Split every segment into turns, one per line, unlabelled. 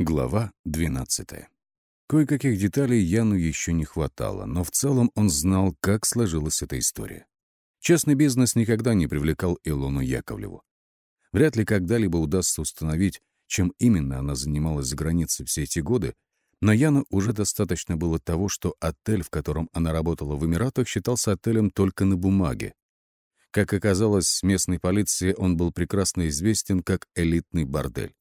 Глава 12. Кое-каких деталей Яну еще не хватало, но в целом он знал, как сложилась эта история. Частный бизнес никогда не привлекал Илону Яковлеву. Вряд ли когда-либо удастся установить, чем именно она занималась за границей все эти годы, но Яну уже достаточно было того, что отель, в котором она работала в Эмиратах, считался отелем только на бумаге. Как оказалось, местной полиции он был прекрасно известен как элитный бордель.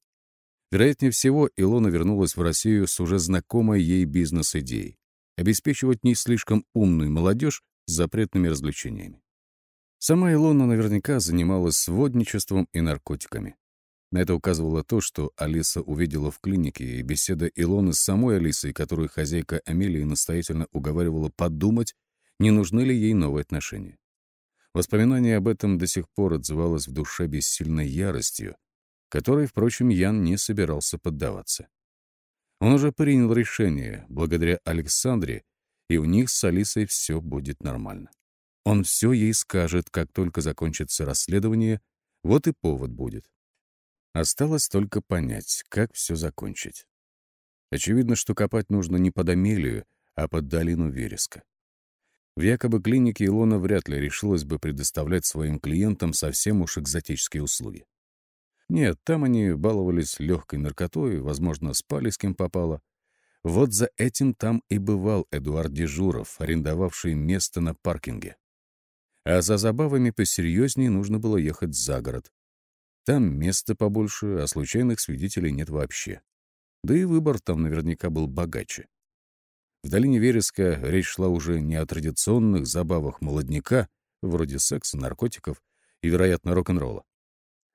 Вероятнее всего, Илона вернулась в Россию с уже знакомой ей бизнес-идеей — обеспечивать не слишком умную молодежь с запретными развлечениями. Сама Илона наверняка занималась сводничеством и наркотиками. На это указывало то, что Алиса увидела в клинике, и беседа Илоны с самой Алисой, которую хозяйка Амелии настоятельно уговаривала подумать, не нужны ли ей новые отношения. Воспоминание об этом до сих пор отзывалось в душе бессильной яростью, которой, впрочем, Ян не собирался поддаваться. Он уже принял решение, благодаря Александре, и у них с Алисой все будет нормально. Он все ей скажет, как только закончится расследование, вот и повод будет. Осталось только понять, как все закончить. Очевидно, что копать нужно не под Амелию, а под долину вереска. В якобы клинике Илона вряд ли решилась бы предоставлять своим клиентам совсем уж экзотические услуги. Нет, там они баловались легкой наркотой, возможно, спали с кем попало. Вот за этим там и бывал Эдуард Дежуров, арендовавший место на паркинге. А за забавами посерьезнее нужно было ехать за город. Там места побольше, а случайных свидетелей нет вообще. Да и выбор там наверняка был богаче. В долине Вереска речь шла уже не о традиционных забавах молодняка, вроде секса, наркотиков и, вероятно, рок-н-ролла.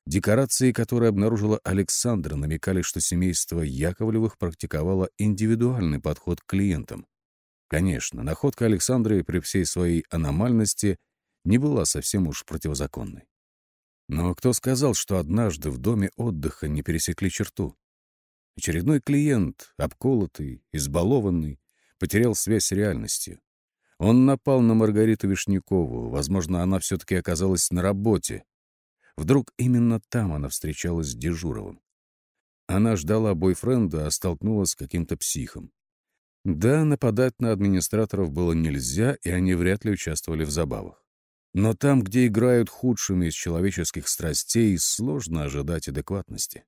Декорации, которые обнаружила Александра, намекали, что семейство Яковлевых практиковало индивидуальный подход к клиентам. Конечно, находка Александры при всей своей аномальности не была совсем уж противозаконной. Но кто сказал, что однажды в доме отдыха не пересекли черту? Очередной клиент, обколотый, избалованный, потерял связь с реальностью. Он напал на Маргариту Вишнякову. Возможно, она все-таки оказалась на работе, Вдруг именно там она встречалась с Дежуровым. Она ждала бойфренда, а столкнулась с каким-то психом. Да, нападать на администраторов было нельзя, и они вряд ли участвовали в забавах. Но там, где играют худшими из человеческих страстей, сложно ожидать адекватности.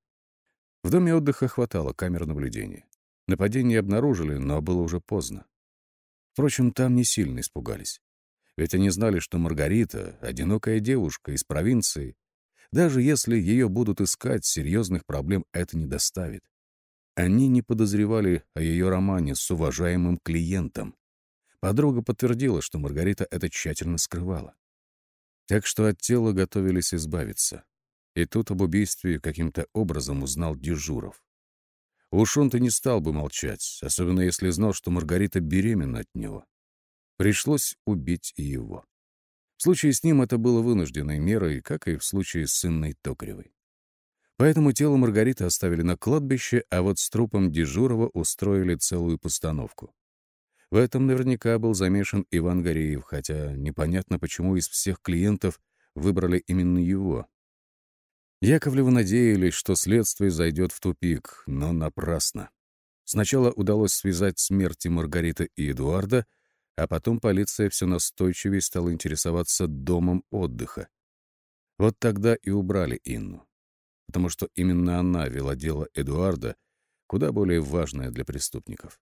В доме отдыха хватало камер наблюдения. Нападение обнаружили, но было уже поздно. Впрочем, там не сильно испугались. Ведь они знали, что Маргарита — одинокая девушка из провинции, даже если ее будут искать, серьезных проблем это не доставит. Они не подозревали о ее романе с уважаемым клиентом. Подруга подтвердила, что Маргарита это тщательно скрывала. Так что от тела готовились избавиться. И тут об убийстве каким-то образом узнал Дежуров. Уж он-то не стал бы молчать, особенно если знал, что Маргарита беременна от него. Пришлось убить и его. В случае с ним это было вынужденной мерой, как и в случае с сынной Токаревой. Поэтому тело Маргариты оставили на кладбище, а вот с трупом Дежурова устроили целую постановку. В этом наверняка был замешан Иван Гореев, хотя непонятно, почему из всех клиентов выбрали именно его. Яковлевы надеялись, что следствие зайдет в тупик, но напрасно. Сначала удалось связать смерти Маргариты и Эдуарда — а потом полиция все настойчивее стала интересоваться домом отдыха. Вот тогда и убрали Инну, потому что именно она вела дело Эдуарда, куда более важное для преступников.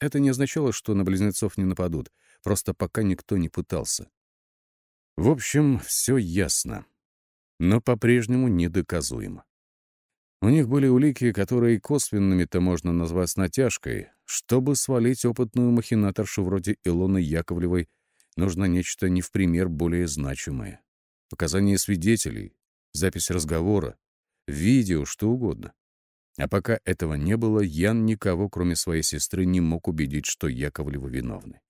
Это не означало, что на близнецов не нападут, просто пока никто не пытался. В общем, все ясно, но по-прежнему недоказуемо. У них были улики, которые косвенными-то можно назвать натяжкой. Чтобы свалить опытную махинаторшу вроде Илоны Яковлевой, нужно нечто не в пример более значимое. Показания свидетелей, запись разговора, видео, что угодно. А пока этого не было, Ян никого, кроме своей сестры, не мог убедить, что Яковлевы виновны.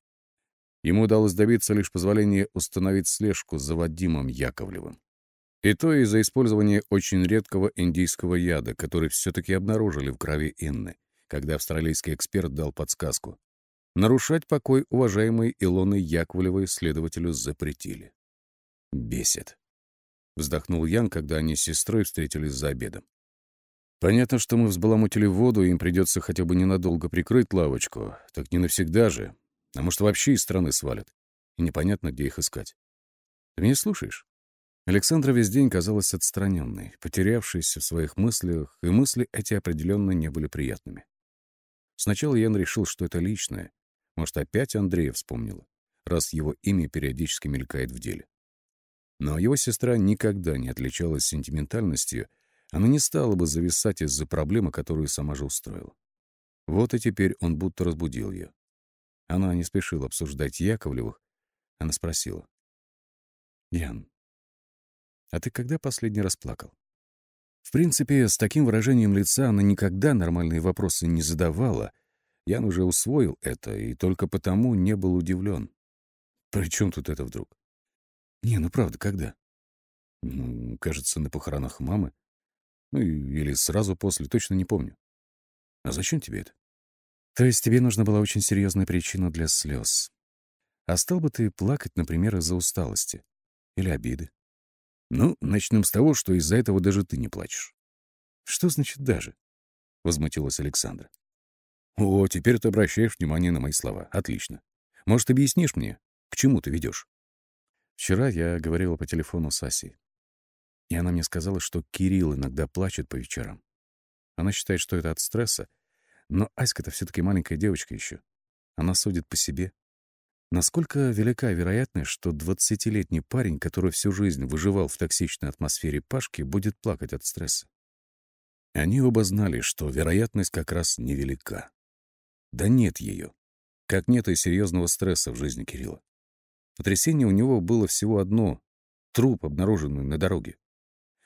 Ему удалось добиться лишь позволения установить слежку за Вадимом Яковлевым. И то из-за использования очень редкого индийского яда, который все-таки обнаружили в крови Инны, когда австралийский эксперт дал подсказку. Нарушать покой уважаемой Илоны Яковлевой следователю запретили. «Бесит», — вздохнул Ян, когда они с сестрой встретились за обедом. Понятно, что мы взбаламутили воду, и им придется хотя бы ненадолго прикрыть лавочку. Так не навсегда же. А может, вообще из страны свалят. И непонятно, где их искать. Ты меня слушаешь? Александра весь день казалась отстраненной, потерявшейся в своих мыслях, и мысли эти определенно не были приятными. Сначала Ян решил, что это личное. Может, опять Андрея вспомнила, раз его имя периодически мелькает в деле. Но его сестра никогда не отличалась сентиментальностью, она не стала бы зависать из-за проблемы, которую сама же устроила. Вот и теперь он будто разбудил ее. Она не спешила обсуждать Яковлевых. Она спросила. «Ян, а ты когда последний раз плакал?» В принципе, с таким выражением лица она никогда нормальные вопросы не задавала. Ян уже усвоил это и только потому не был удивлен. «При чем тут это вдруг?» «Не, ну правда, когда?» «Ну, кажется, на похоронах мамы. Ну, или сразу после, точно не помню. А зачем тебе это?» То есть тебе нужна была очень серьезная причина для слез. А стал бы ты плакать, например, из-за усталости или обиды? Ну, начнем с того, что из-за этого даже ты не плачешь. Что значит «даже»? — возмутилась Александра. О, теперь ты обращаешь внимание на мои слова. Отлично. Может, объяснишь мне, к чему ты ведешь? Вчера я говорила по телефону с Асей. И она мне сказала, что Кирилл иногда плачет по вечерам. Она считает, что это от стресса, но Аська-то все-таки маленькая девочка еще. Она судит по себе. Насколько велика вероятность, что 20-летний парень, который всю жизнь выживал в токсичной атмосфере Пашки, будет плакать от стресса? Они оба знали, что вероятность как раз невелика. Да нет ее. Как нет и серьезного стресса в жизни Кирилла. Потрясение у него было всего одно — труп, обнаруженный на дороге.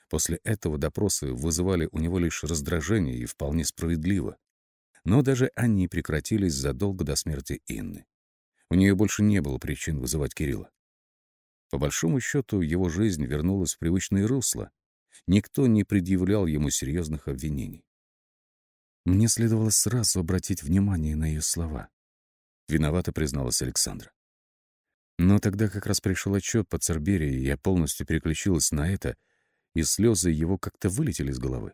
После этого допросы вызывали у него лишь раздражение и вполне справедливо. Но даже они прекратились задолго до смерти Инны. У нее больше не было причин вызывать Кирилла. По большому счету, его жизнь вернулась в привычное русло. Никто не предъявлял ему серьезных обвинений. Мне следовало сразу обратить внимание на ее слова. Виновато призналась Александра. Но тогда как раз пришел отчет по Церберии, я полностью переключилась на это, и слезы его как-то вылетели из головы.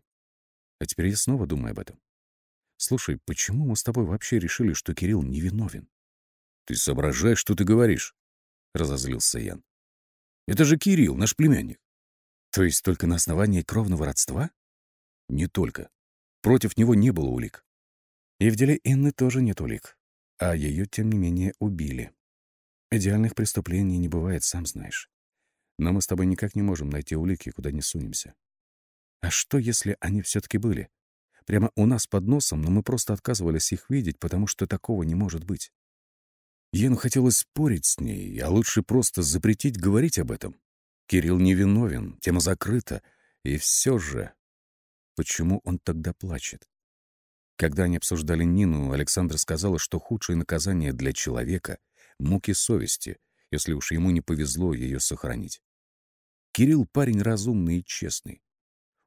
А теперь я снова думаю об этом. Слушай, почему мы с тобой вообще решили, что Кирилл невиновен? Ты соображаешь, что ты говоришь? Разозлился Ян. Это же Кирилл, наш племянник. То есть только на основании кровного родства? Не только. Против него не было улик. И в деле Инны тоже нет улик. А ее, тем не менее, убили. Идеальных преступлений не бывает, сам знаешь. Но мы с тобой никак не можем найти улики, куда не сунемся. А что, если они все-таки были? Прямо у нас под носом, но мы просто отказывались их видеть, потому что такого не может быть. Ену хотелось спорить с ней, а лучше просто запретить говорить об этом. Кирилл невиновен, тема закрыта, и все же... Почему он тогда плачет? Когда они обсуждали Нину, Александра сказала, что худшее наказание для человека — муки совести, если уж ему не повезло ее сохранить. Кирилл парень разумный и честный.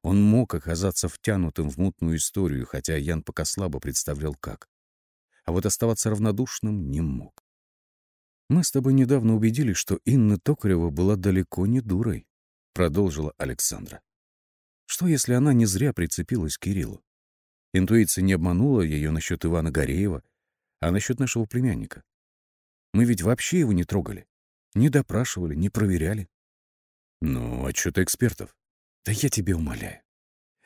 Он мог оказаться втянутым в мутную историю, хотя Ян пока слабо представлял, как. А вот оставаться равнодушным не мог. «Мы с тобой недавно убедились, что Инна Токарева была далеко не дурой», — продолжила Александра. «Что, если она не зря прицепилась к Кириллу? Интуиция не обманула ее насчет Ивана Гореева, а насчет нашего племянника. Мы ведь вообще его не трогали, не допрашивали, не проверяли». «Ну, отчеты экспертов», да я тебе умоляю.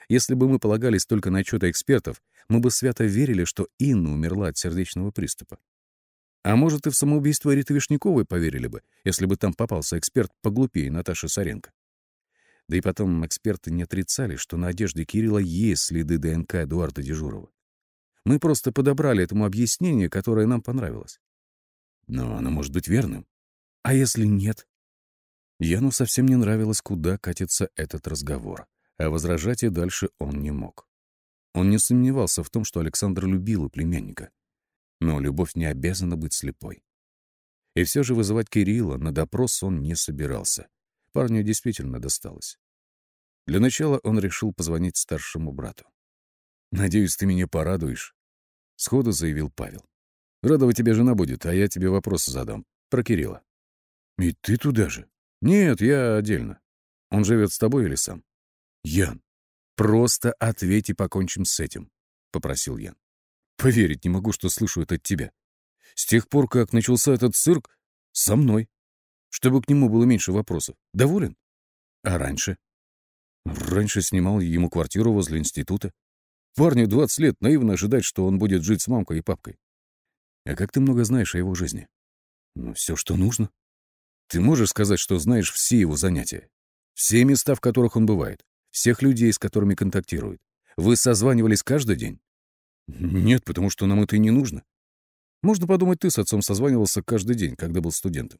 Если бы мы полагались только на отчеты экспертов, мы бы свято верили, что Инна умерла от сердечного приступа. А может, и в самоубийство Риты Вишняковой поверили бы, если бы там попался эксперт поглупее Наташи Саренко. Да и потом эксперты не отрицали, что на одежде Кирилла есть следы ДНК Эдуарда Дежурова. Мы просто подобрали этому объяснение, которое нам понравилось. Но оно может быть верным. А если нет? Яну совсем не нравилось, куда катится этот разговор, а возражать и дальше он не мог. Он не сомневался в том, что Александр любила племянника. Но любовь не обязана быть слепой. И все же вызывать Кирилла на допрос он не собирался. Парню действительно досталось. Для начала он решил позвонить старшему брату. «Надеюсь, ты меня порадуешь», — сходу заявил Павел. «Радовать тебе жена будет, а я тебе вопросы задам. Про Кирилла». «И ты туда же?» «Нет, я отдельно. Он живет с тобой или сам?» «Ян, Просто ответь и покончим с этим, — попросил Ян. Поверить не могу, что слышу это от тебя. С тех пор, как начался этот цирк, со мной. Чтобы к нему было меньше вопросов. Доволен? А раньше? Раньше снимал ему квартиру возле института. Парню 20 лет, наивно ожидать, что он будет жить с мамкой и папкой. А как ты много знаешь о его жизни? Ну, все, что нужно. Ты можешь сказать, что знаешь все его занятия? Все места, в которых он бывает? Всех людей, с которыми контактирует? Вы созванивались каждый день? Нет, потому что нам это и не нужно. Можно подумать, ты с отцом созванивался каждый день, когда был студентом.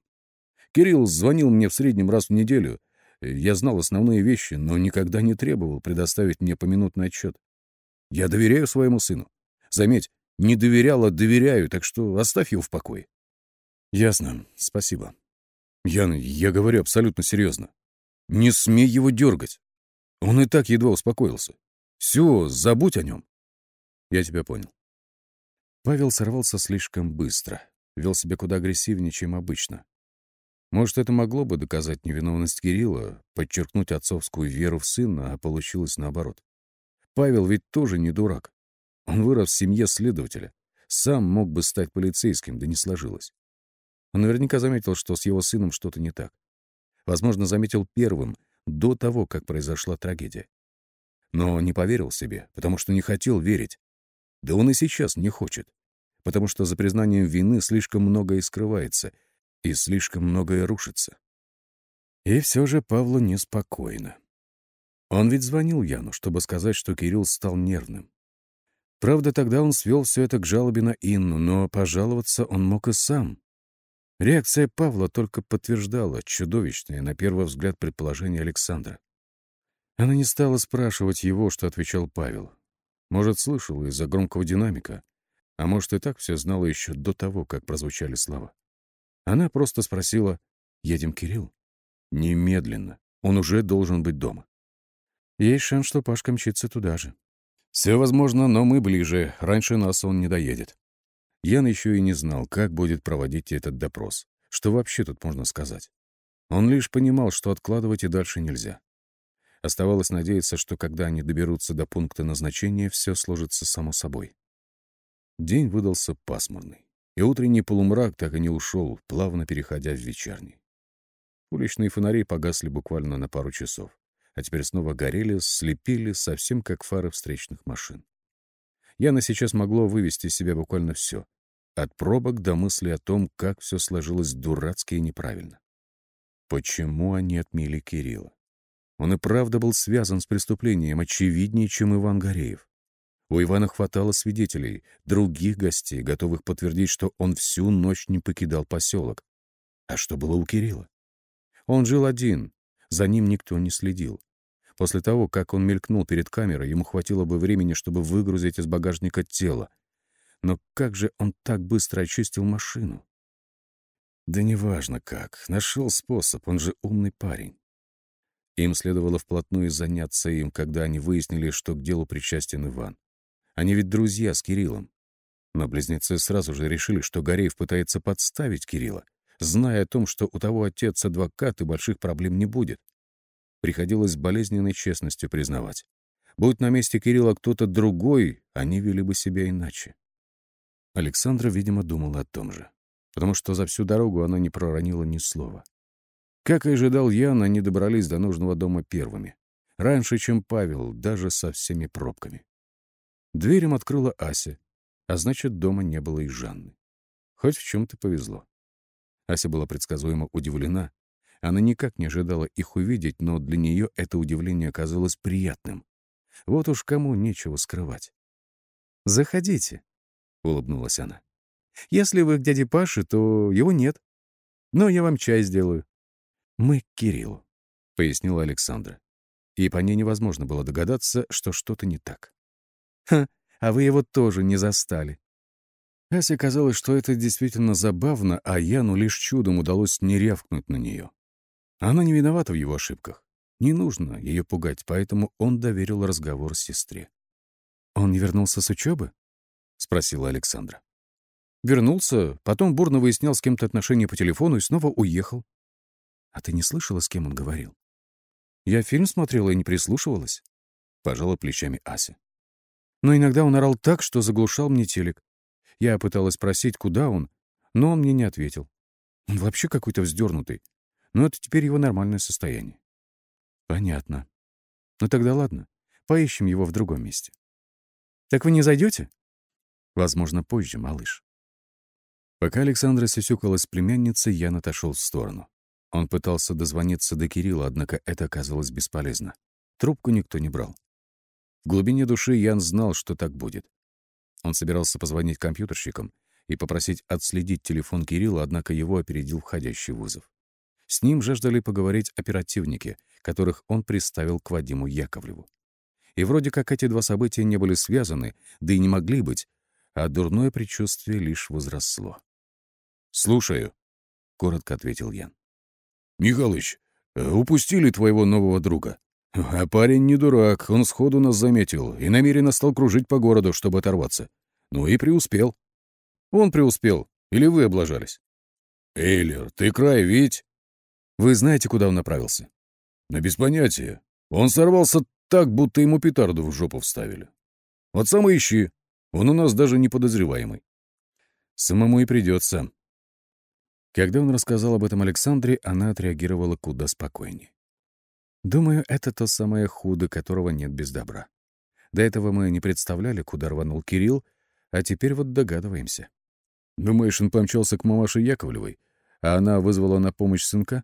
Кирилл звонил мне в среднем раз в неделю. Я знал основные вещи, но никогда не требовал предоставить мне поминутный отчет. Я доверяю своему сыну. Заметь, не доверял, а доверяю, так что оставь его в покое. Ясно, спасибо. Ян, я говорю абсолютно серьезно. Не смей его дергать. Он и так едва успокоился. Все, забудь о нем. Я тебя понял. Павел сорвался слишком быстро, вел себя куда агрессивнее, чем обычно. Может, это могло бы доказать невиновность Кирилла, подчеркнуть отцовскую веру в сына, а получилось наоборот. Павел ведь тоже не дурак. Он вырос в семье следователя. Сам мог бы стать полицейским, да не сложилось. Он наверняка заметил, что с его сыном что-то не так. Возможно, заметил первым, до того, как произошла трагедия. Но не поверил себе, потому что не хотел верить. Да он и сейчас не хочет, потому что за признанием вины слишком многое скрывается, и слишком многое рушится. И все же Павлу неспокойно. Он ведь звонил Яну, чтобы сказать, что Кирилл стал нервным. Правда, тогда он свел все это к жалобе на Инну, но пожаловаться он мог и сам. Реакция Павла только подтверждала чудовищное, на первый взгляд, предположение Александра. Она не стала спрашивать его, что отвечал Павел. Может, слышал из-за громкого динамика, а может, и так все знала еще до того, как прозвучали слова. Она просто спросила, «Едем, Кирилл?» «Немедленно. Он уже должен быть дома». Есть шанс, что Пашка мчится туда же. Все возможно, но мы ближе. Раньше нас он не доедет. Ян еще и не знал, как будет проводить этот допрос. Что вообще тут можно сказать? Он лишь понимал, что откладывать и дальше нельзя. Оставалось надеяться, что когда они доберутся до пункта назначения, все сложится само собой. День выдался пасмурный, и утренний полумрак так и не ушел, плавно переходя в вечерний. Уличные фонари погасли буквально на пару часов а теперь снова горели, слепили, совсем как фары встречных машин. Яна сейчас могло вывести из себя буквально все. От пробок до мысли о том, как все сложилось дурацки и неправильно. Почему они отмели Кирилла? Он и правда был связан с преступлением, очевиднее, чем Иван Гореев. У Ивана хватало свидетелей, других гостей, готовых подтвердить, что он всю ночь не покидал поселок. А что было у Кирилла? Он жил один, за ним никто не следил. После того, как он мелькнул перед камерой, ему хватило бы времени, чтобы выгрузить из багажника тело. Но как же он так быстро очистил машину? Да неважно как. Нашел способ, он же умный парень. Им следовало вплотную заняться им, когда они выяснили, что к делу причастен Иван. Они ведь друзья с Кириллом. Но близнецы сразу же решили, что Гореев пытается подставить Кирилла, зная о том, что у того отец адвокат и больших проблем не будет. Приходилось болезненной честностью признавать. Будь на месте Кирилла кто-то другой, они вели бы себя иначе. Александра, видимо, думала о том же, потому что за всю дорогу она не проронила ни слова. Как и ожидал Ян, они добрались до нужного дома первыми. Раньше, чем Павел, даже со всеми пробками. Дверь им открыла Ася, а значит, дома не было и Жанны. Хоть в чем-то повезло. Ася была предсказуемо удивлена, она никак не ожидала их увидеть, но для нее это удивление оказалось приятным. Вот уж кому нечего скрывать. «Заходите», — улыбнулась она. «Если вы к дяде Паше, то его нет. Но я вам чай сделаю». «Мы к Кириллу», — пояснила Александра. И по ней невозможно было догадаться, что что-то не так. «Ха, а вы его тоже не застали». Асе казалось, что это действительно забавно, а Яну лишь чудом удалось не рявкнуть на нее. Она не виновата в его ошибках. Не нужно ее пугать, поэтому он доверил разговор сестре. «Он не вернулся с учебы?» — спросила Александра. «Вернулся, потом бурно выяснял с кем-то отношения по телефону и снова уехал». «А ты не слышала, с кем он говорил?» «Я фильм смотрела и не прислушивалась». Пожала плечами Ася.
Но иногда он орал так, что заглушал мне телек. Я пыталась спросить, куда он, но он мне не ответил. Он вообще какой-то вздернутый. Но это теперь его нормальное состояние. Понятно. Ну тогда ладно. Поищем его в другом месте. Так вы не зайдете? Возможно, позже, малыш.
Пока Александра сисюкалась с племянницей, Ян отошел в сторону. Он пытался дозвониться до Кирилла, однако это оказалось бесполезно. Трубку никто не брал. В глубине души Ян знал, что так будет. Он собирался позвонить компьютерщикам и попросить отследить телефон Кирилла, однако его опередил входящий вызов. С ним жаждали поговорить оперативники, которых он приставил к Вадиму Яковлеву. И вроде как эти два события не были связаны, да и не могли быть, а дурное предчувствие лишь возросло. «Слушаю», — коротко ответил Ян. «Михалыч, э, упустили твоего нового друга. А парень не дурак, он сходу нас заметил и намеренно стал кружить по городу, чтобы оторваться. Ну и преуспел». «Он преуспел. Или вы облажались?» «Эйлер, ты край ведь...» «Вы знаете, куда он направился?» «На без понятия. Он сорвался так, будто ему петарду в жопу вставили. Вот сам ищи. Он у нас даже не подозреваемый».
«Самому и придется», когда он рассказал об этом Александре, она отреагировала куда спокойнее. «Думаю, это то самое худо, которого нет без добра. До этого мы не представляли, куда рванул Кирилл, а теперь вот догадываемся».
«Думаешь, он помчался к мамаше Яковлевой, а она вызвала на помощь сынка?»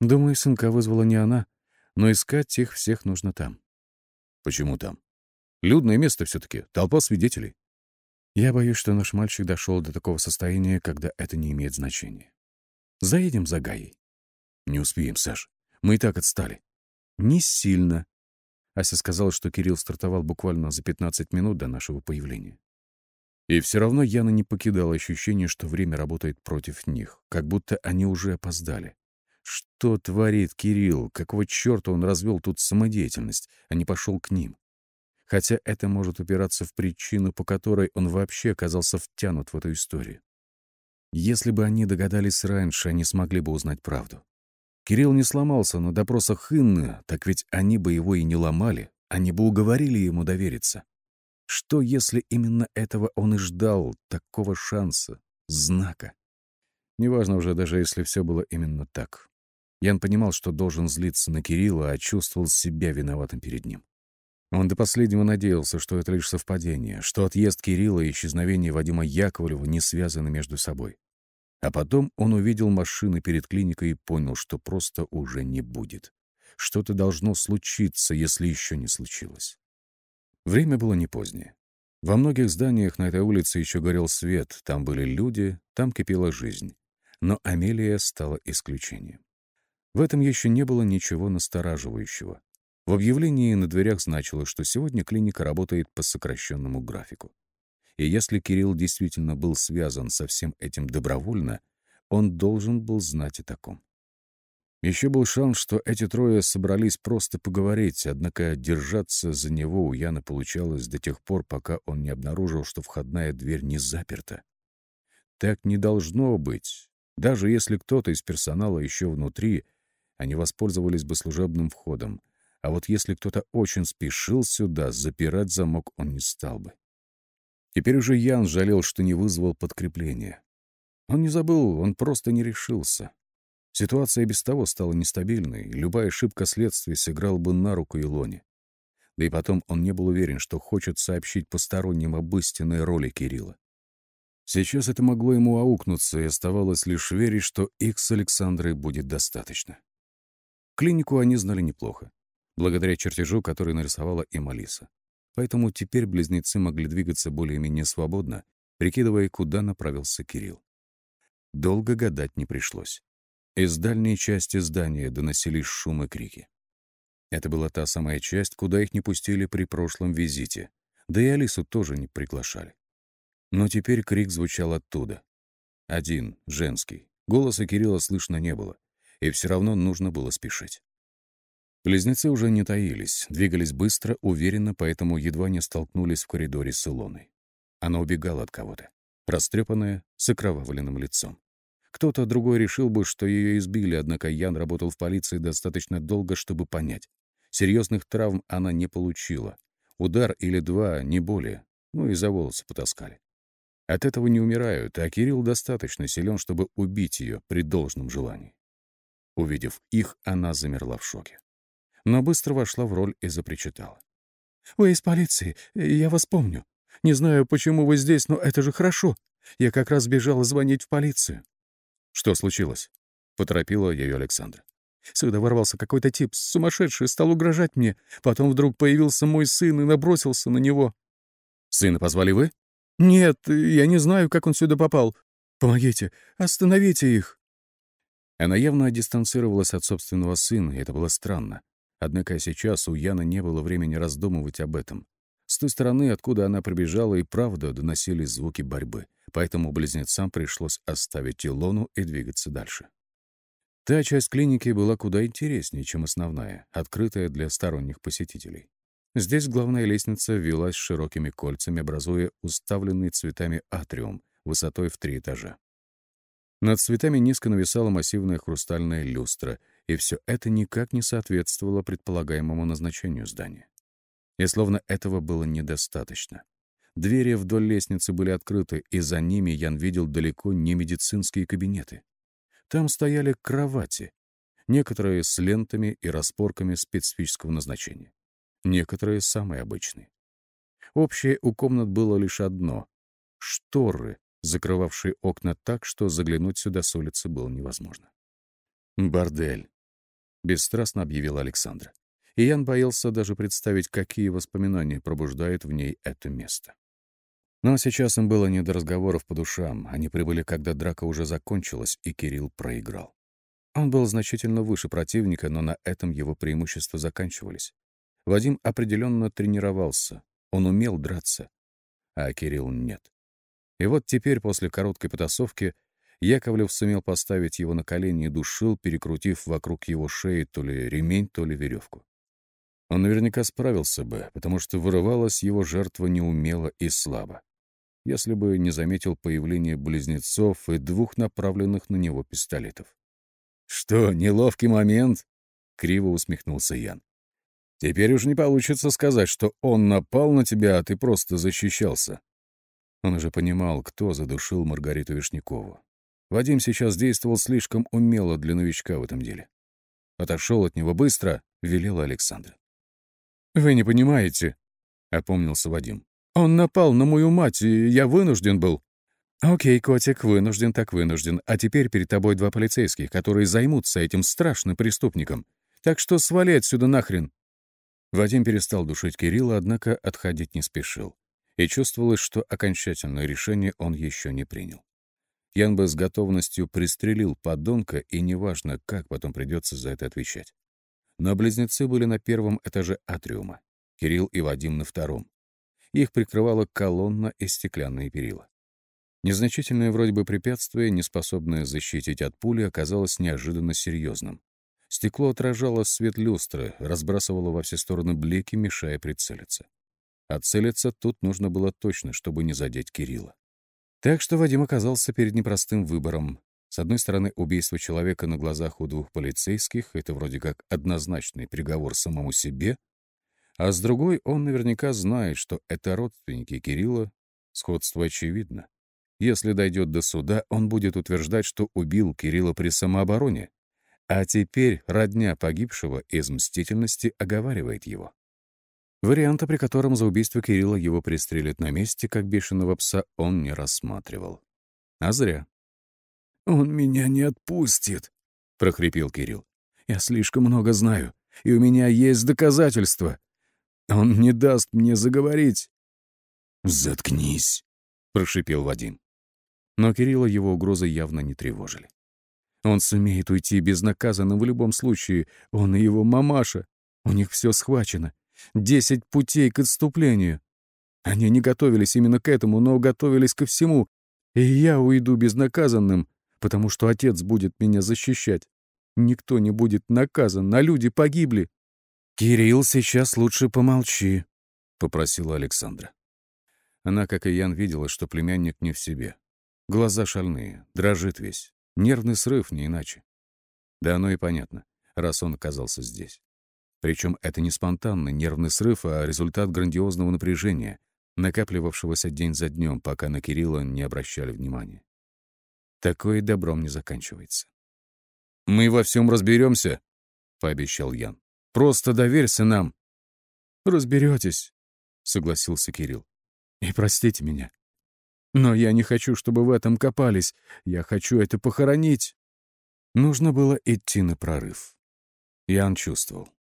«Думаю, сынка вызвала не она, но искать их всех нужно там».
«Почему там? Людное место все-таки, толпа свидетелей».
Я боюсь, что наш мальчик дошел до такого состояния, когда это не имеет значения. Заедем за Гаей.
Не успеем, Саш. Мы и так отстали.
Не сильно. Ася сказала, что Кирилл стартовал буквально за 15 минут до нашего появления.
И все равно Яна не покидала ощущение, что время работает против них, как будто они уже опоздали. Что творит Кирилл? Какого черта он развел тут самодеятельность, а не пошел к ним? Хотя это может упираться в причину, по которой он вообще оказался втянут в эту историю. Если бы они догадались раньше, они смогли бы узнать правду. Кирилл не сломался на допросах Инны, так ведь они бы его и не ломали, они бы уговорили ему довериться. Что, если именно этого он и ждал, такого шанса, знака? Неважно уже, даже если все было именно так. Ян понимал, что должен злиться на Кирилла, а чувствовал себя виноватым перед ним. Он до последнего надеялся, что это лишь совпадение, что отъезд Кирилла и исчезновение Вадима Яковлева не связаны между собой. А потом он увидел машины перед клиникой и понял, что просто уже не будет. Что-то должно случиться, если еще не случилось. Время было не позднее. Во многих зданиях на этой улице еще горел свет, там были люди, там кипела жизнь. Но Амелия стала исключением. В этом еще не было ничего настораживающего. В объявлении на дверях значилось, что сегодня клиника работает по сокращенному графику. И если Кирилл действительно был связан со всем этим добровольно, он должен был знать о таком. Еще был шанс, что эти трое собрались просто поговорить, однако держаться за него у Яна получалось до тех пор, пока он не обнаружил, что входная дверь не заперта. Так не должно быть. Даже если кто-то из персонала еще внутри, они воспользовались бы служебным входом, а вот если кто-то очень спешил сюда, запирать замок он не стал бы. Теперь уже Ян жалел, что не вызвал подкрепление. Он не забыл, он просто не решился. Ситуация без того стала нестабильной, любая ошибка следствия сыграла бы на руку Илоне. Да и потом он не был уверен, что хочет сообщить посторонним об истинной роли Кирилла. Сейчас это могло ему аукнуться, и оставалось лишь верить, что их с Александрой будет достаточно. Клинику они знали неплохо благодаря чертежу, который нарисовала им Алиса. Поэтому теперь близнецы могли двигаться более-менее свободно, прикидывая, куда направился Кирилл. Долго гадать не пришлось. Из дальней части здания доносились шум и крики. Это была та самая часть, куда их не пустили при прошлом визите, да и Алису тоже не приглашали. Но теперь крик звучал оттуда. Один, женский. Голоса Кирилла слышно не было, и все равно нужно было спешить. Близнецы уже не таились, двигались быстро, уверенно, поэтому едва не столкнулись в коридоре с Илоной. Она убегала от кого-то, растрепанная, с окровавленным лицом. Кто-то другой решил бы, что ее избили, однако Ян работал в полиции достаточно долго, чтобы понять. Серьезных травм она не получила. Удар или два, не более. Ну и за волосы потаскали. От этого не умирают, а Кирилл достаточно силен, чтобы убить ее при должном желании. Увидев их, она замерла в шоке. Но быстро вошла в роль и запричитала.
«Вы из полиции, я вас помню. Не знаю, почему вы здесь, но это же хорошо. Я как раз бежала звонить в полицию».
«Что случилось?» — поторопила ее Александра.
Сюда ворвался какой-то тип, сумасшедший, стал угрожать мне. Потом вдруг появился мой сын и набросился на него.
«Сына позвали вы?»
«Нет, я не знаю, как он сюда попал. Помогите, остановите их».
Она явно дистанцировалась от собственного сына, и это было странно. Однако сейчас у Яны не было времени раздумывать об этом. С той стороны, откуда она прибежала, и правда доносились звуки борьбы, поэтому близнецам пришлось оставить Илону и двигаться дальше. Та часть клиники была куда интереснее, чем основная, открытая для сторонних посетителей. Здесь главная лестница велась широкими кольцами, образуя уставленный цветами атриум высотой в три этажа. Над цветами низко нависала массивная хрустальная люстра, и все это никак не соответствовало предполагаемому назначению здания. И словно этого было недостаточно. Двери вдоль лестницы были открыты, и за ними Ян видел далеко не медицинские кабинеты. Там стояли кровати, некоторые с лентами и распорками специфического назначения, некоторые самые обычные. Общее у комнат было лишь одно — шторы, закрывавшие окна так, что заглянуть сюда с улицы было невозможно. «Бордель», — бесстрастно объявил Александр. И Ян боялся даже представить, какие воспоминания пробуждает в ней это место. Но сейчас им было не до разговоров по душам. Они прибыли, когда драка уже закончилась, и Кирилл проиграл. Он был значительно выше противника, но на этом его преимущества заканчивались. Вадим определенно тренировался, он умел драться, а Кирилл нет. И вот теперь, после короткой потасовки, Яковлев сумел поставить его на колени и душил, перекрутив вокруг его шеи то ли ремень, то ли веревку. Он наверняка справился бы, потому что вырывалась его жертва неумело и слабо если бы не заметил появление близнецов и двух направленных на него пистолетов. «Что, неловкий момент?» — криво усмехнулся Ян. «Теперь уж не получится сказать, что он напал на тебя, а ты просто защищался». Он уже понимал, кто задушил Маргариту Вишнякову. Вадим сейчас действовал слишком умело для новичка в этом деле. Отошел от него быстро, велела Александра.
«Вы не понимаете», — опомнился Вадим. Он напал на мою мать, и я вынужден был. Окей, котик, вынужден так вынужден. А теперь перед тобой два полицейских, которые займутся этим страшным преступником. Так что свали отсюда нахрен.
Вадим перестал душить Кирилла, однако отходить не спешил. И чувствовалось, что окончательное решение он еще не принял. Ян бы с готовностью пристрелил подонка, и неважно, как потом придется за это отвечать. Но близнецы были на первом этаже атриума, Кирилл и Вадим на втором. Их прикрывала колонна и стеклянные перила. Незначительное вроде бы препятствие, неспособное защитить от пули, оказалось неожиданно серьезным. Стекло отражало свет люстры, разбрасывало во все стороны блики, мешая прицелиться. А целиться тут нужно было точно, чтобы не задеть Кирилла. Так что Вадим оказался перед непростым выбором. С одной стороны, убийство человека на глазах у двух полицейских — это вроде как однозначный приговор самому себе, а с другой, он наверняка знает, что это родственники Кирилла. Сходство очевидно. Если дойдет до суда, он будет утверждать, что убил Кирилла при самообороне. А теперь родня погибшего из мстительности оговаривает его. Варианта, при котором за убийство Кирилла его пристрелят на месте, как бешеного пса, он не рассматривал. А зря.
«Он меня не отпустит», — прохрипел Кирилл. «Я слишком много знаю, и у меня есть доказательства. Он не даст мне заговорить.
«Заткнись», — прошипел Вадим. Но Кирилла его угрозы явно не тревожили.
Он сумеет уйти безнаказанным в любом случае. Он и его мамаша. У них все схвачено. Десять путей к отступлению. Они не готовились именно к этому, но готовились ко всему. И я уйду безнаказанным, потому что отец будет меня защищать. Никто не будет наказан, а люди погибли.
«Кирилл, сейчас лучше помолчи», — попросила Александра. Она, как и Ян, видела, что племянник не в себе. Глаза шальные, дрожит весь. Нервный срыв, не иначе. Да оно и понятно, раз он оказался здесь. Причем это не спонтанный нервный срыв, а результат грандиозного напряжения, накапливавшегося день за днем, пока на Кирилла не обращали внимания. Такое добром не заканчивается. «Мы во всем разберемся», — пообещал Ян. «Просто доверься нам».
«Разберетесь», — согласился Кирилл. «И простите меня. Но я не хочу, чтобы в этом копались. Я хочу это похоронить». Нужно было идти на прорыв. Ян чувствовал.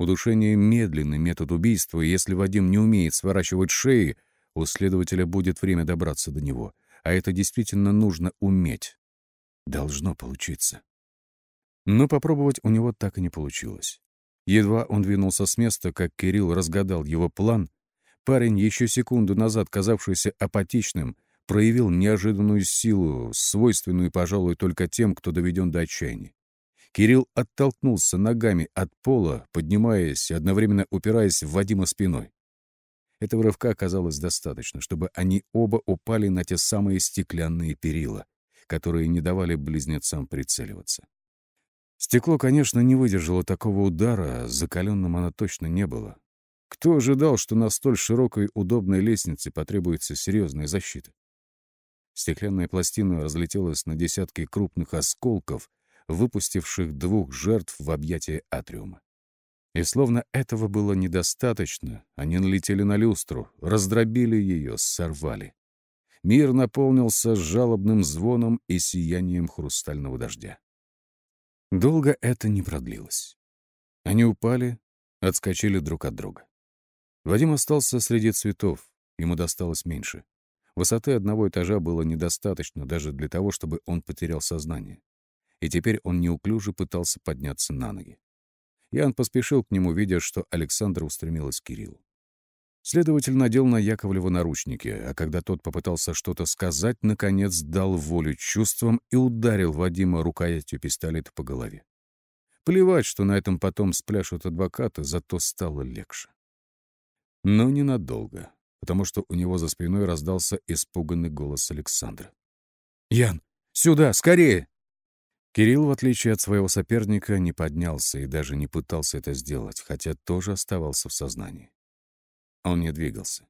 Удушение — медленный метод убийства, и если Вадим не умеет сворачивать шеи, у следователя будет время добраться до него. А это действительно нужно уметь. Должно получиться. Но попробовать у него так и не получилось. Едва он двинулся с места, как Кирилл разгадал его план, парень, еще секунду назад казавшийся апатичным, проявил неожиданную силу, свойственную, пожалуй, только тем, кто доведен до отчаяния. Кирилл оттолкнулся ногами от пола, поднимаясь и одновременно упираясь в Вадима спиной. Этого рывка оказалось достаточно, чтобы они оба упали на те самые стеклянные перила, которые не давали близнецам прицеливаться. Стекло, конечно, не выдержало такого удара, закаленным оно точно не было. Кто ожидал, что на столь широкой удобной лестнице потребуется серьезная защита? Стеклянная пластина разлетелась на десятки крупных осколков, выпустивших двух жертв в объятия атриума. И словно этого было недостаточно, они налетели на люстру, раздробили ее, сорвали. Мир наполнился жалобным звоном и сиянием хрустального дождя. Долго это не продлилось. Они упали, отскочили друг от друга. Вадим остался среди цветов, ему досталось меньше. Высоты одного этажа было недостаточно даже для того, чтобы он потерял сознание и теперь он неуклюже пытался подняться на ноги. Ян поспешил к нему, видя, что Александра устремилась к Кириллу. Следователь надел на Яковлева наручники, а когда тот попытался что-то сказать, наконец дал волю чувствам и ударил Вадима рукоятью пистолета по голове. Плевать, что на этом потом спляшут адвокаты, зато стало легче. Но ненадолго, потому что у него за спиной раздался испуганный голос Александра. «Ян, сюда, скорее!» Кирилл, в отличие от своего соперника, не поднялся и даже не пытался это сделать, хотя тоже оставался в сознании. Он не двигался.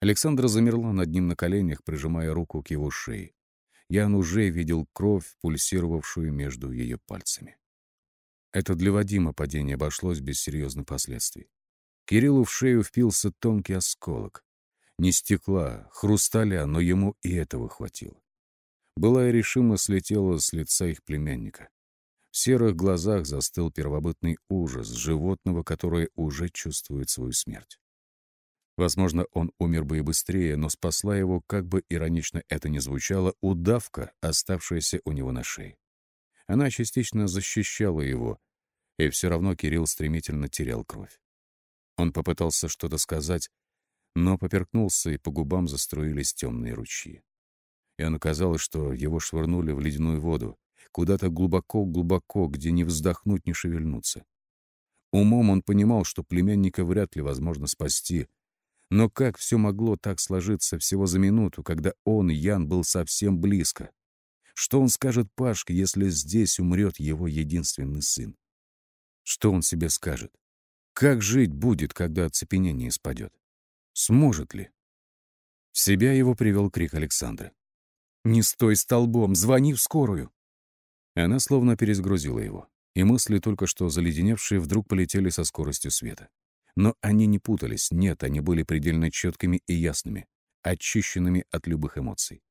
Александра замерла над ним на коленях, прижимая руку к его шее. Ян уже видел кровь, пульсировавшую между ее пальцами. Это для Вадима падение обошлось без серьезных последствий. Кириллу в шею впился тонкий осколок. Не стекла, хрусталя, но ему и этого хватило. Былая решимость слетела с лица их племянника. В серых глазах застыл первобытный ужас животного, которое уже чувствует свою смерть. Возможно, он умер бы и быстрее, но спасла его, как бы иронично это ни звучало, удавка, оставшаяся у него на шее. Она частично защищала его, и все равно Кирилл стремительно терял кровь. Он попытался что-то сказать, но поперкнулся, и по губам заструились темные ручьи и оно казалось, что его швырнули в ледяную воду, куда-то глубоко-глубоко, где не вздохнуть, не шевельнуться. Умом он понимал, что племянника вряд ли возможно спасти, но как все могло так сложиться всего за минуту, когда он, Ян, был совсем близко? Что он скажет Пашке, если здесь умрет его единственный сын? Что он себе скажет? Как жить будет, когда оцепенение спадет? Сможет ли? В себя его привел крик Александра. «Не стой столбом, звони в скорую!» Она словно перезагрузила его, и мысли, только что заледеневшие, вдруг полетели со скоростью света. Но они не путались, нет, они были предельно четкими и ясными, очищенными от любых эмоций.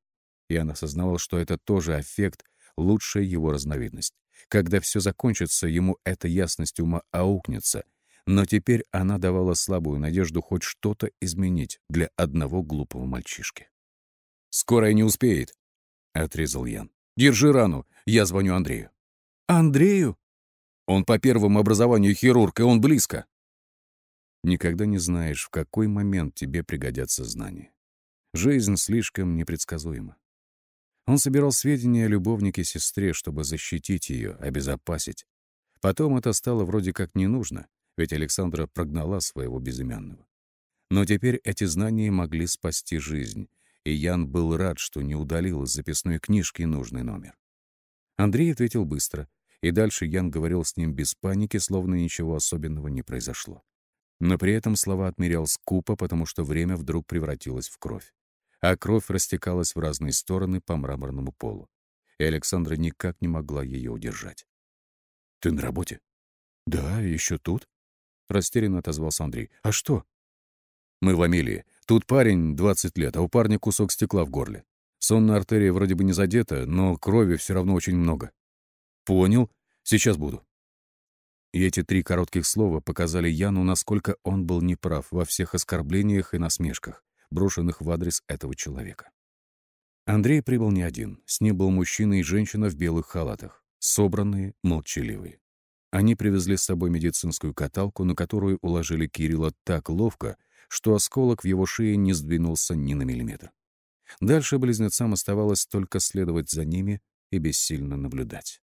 И он осознавал, что это тоже аффект, лучшая его разновидность. Когда все закончится, ему эта ясность ума аукнется, но теперь она давала слабую надежду хоть что-то изменить для одного глупого мальчишки. «Скорая не успеет», — отрезал Ян. «Держи рану, я звоню Андрею». «Андрею?»
«Он по первому образованию хирург, и он близко». Никогда не знаешь, в какой момент тебе пригодятся знания. Жизнь слишком непредсказуема. Он собирал сведения о любовнике-сестре, чтобы защитить ее, обезопасить. Потом это стало вроде как не нужно, ведь Александра прогнала своего безымянного. Но теперь эти знания могли спасти жизнь, и Ян был рад, что не удалил из записной книжки нужный номер. Андрей ответил быстро, И дальше Ян говорил с ним без паники, словно ничего особенного не произошло. Но при этом слова отмерял скупо, потому что время вдруг превратилось в кровь. А кровь растекалась в разные стороны по мраморному полу. И Александра никак не могла ее удержать. «Ты на работе?»
«Да, еще тут», — растерянно отозвался Андрей. «А что?»
«Мы в Амелии. Тут парень 20 лет, а у парня кусок стекла в горле. Сонная артерия вроде бы не задета, но крови все равно очень много». «Понял. Сейчас буду». И эти три коротких слова показали Яну, насколько он был неправ во всех оскорблениях и насмешках, брошенных в адрес этого человека. Андрей прибыл не один. С ним был мужчина и женщина в белых халатах, собранные, молчаливые. Они привезли с собой медицинскую каталку, на которую уложили Кирилла так ловко, что осколок в его шее не сдвинулся ни на миллиметр. Дальше близнецам оставалось только следовать за ними и бессильно наблюдать.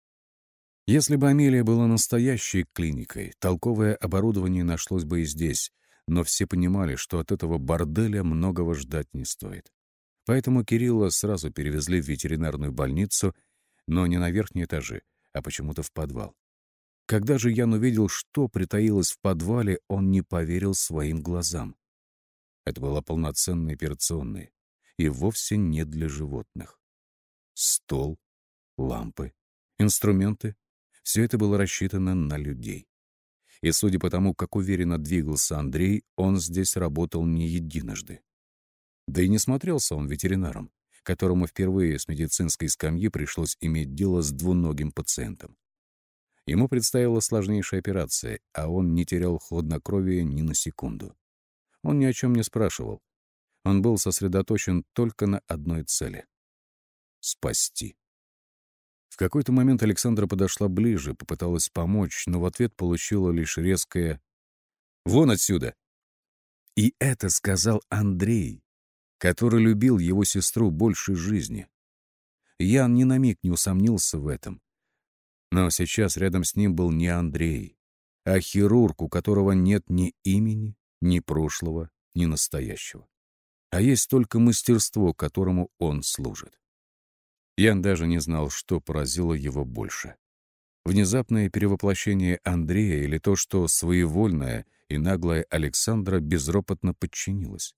Если бы Амелия была настоящей клиникой, толковое оборудование нашлось бы и здесь, но все понимали, что от этого борделя многого ждать не стоит. Поэтому Кирилла сразу перевезли в ветеринарную больницу, но не на верхние этажи, а почему-то в подвал. Когда же Ян увидел, что притаилось в подвале, он не поверил своим глазам. Это была полноценная операционная, и вовсе не для животных. Стол, лампы, инструменты — все это было рассчитано на людей. И судя по тому, как уверенно двигался Андрей, он здесь работал не единожды. Да и не смотрелся он ветеринаром, которому впервые с медицинской скамьи пришлось иметь дело с двуногим пациентом. Ему предстояла сложнейшая операция, а он не терял хладнокровия ни на секунду. Он ни о чем не спрашивал. Он был сосредоточен только на одной цели — спасти. В какой-то момент Александра подошла ближе, попыталась помочь, но в ответ получила лишь резкое «Вон отсюда!». И это сказал Андрей, который любил его сестру больше жизни. Ян ни на миг не усомнился в этом. Но сейчас рядом с ним был не Андрей, а хирург, у которого нет ни имени, ни прошлого, ни настоящего. А есть только мастерство, которому он служит. Ян даже не знал, что поразило его больше. Внезапное перевоплощение Андрея или то, что своевольная и наглая Александра безропотно подчинилась.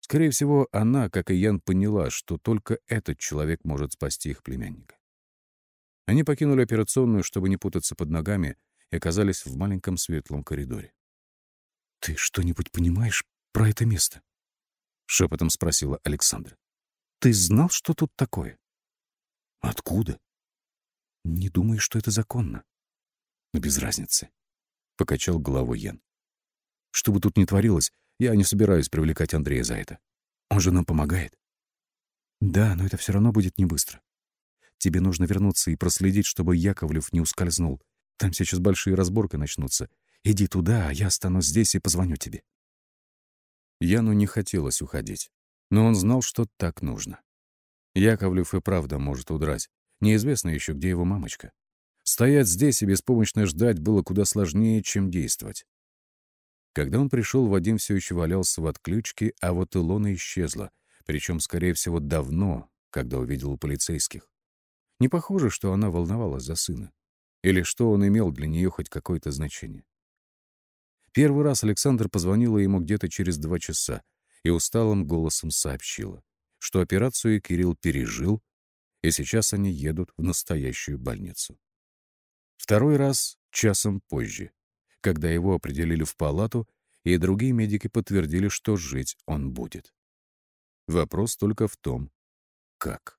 Скорее всего, она, как и Ян, поняла, что только этот человек может спасти их племянника. Они покинули операционную, чтобы не путаться под ногами, и оказались в маленьком светлом коридоре.
«Ты что-нибудь понимаешь про это место?»
— шепотом спросила Александра.
«Ты знал, что тут такое?»
«Откуда?»
«Не думаю, что это законно».
«Но без разницы», — покачал головой Ян. «Что бы тут ни творилось, я не собираюсь привлекать Андрея за это. Он же нам помогает».
«Да, но это все равно будет не быстро. Тебе нужно вернуться и проследить, чтобы Яковлев не ускользнул. Там сейчас большие разборки начнутся. Иди туда, а я останусь здесь и позвоню тебе».
Яну не хотелось уходить, но он знал, что так нужно. Яковлев и правда может удрать. Неизвестно еще, где его мамочка. Стоять здесь и беспомощно ждать было куда сложнее, чем действовать. Когда он пришел, Вадим все еще валялся в отключке, а вот Илона исчезла, причем, скорее всего, давно, когда увидела полицейских. Не похоже, что она волновалась за сына. Или что он имел для нее хоть какое-то значение. Первый раз Александр позвонила ему где-то через два часа и усталым голосом сообщила, что операцию Кирилл пережил, и сейчас они едут в настоящую больницу. Второй раз часом позже, когда его определили в палату, и другие медики подтвердили, что жить он будет. Вопрос только в том, как.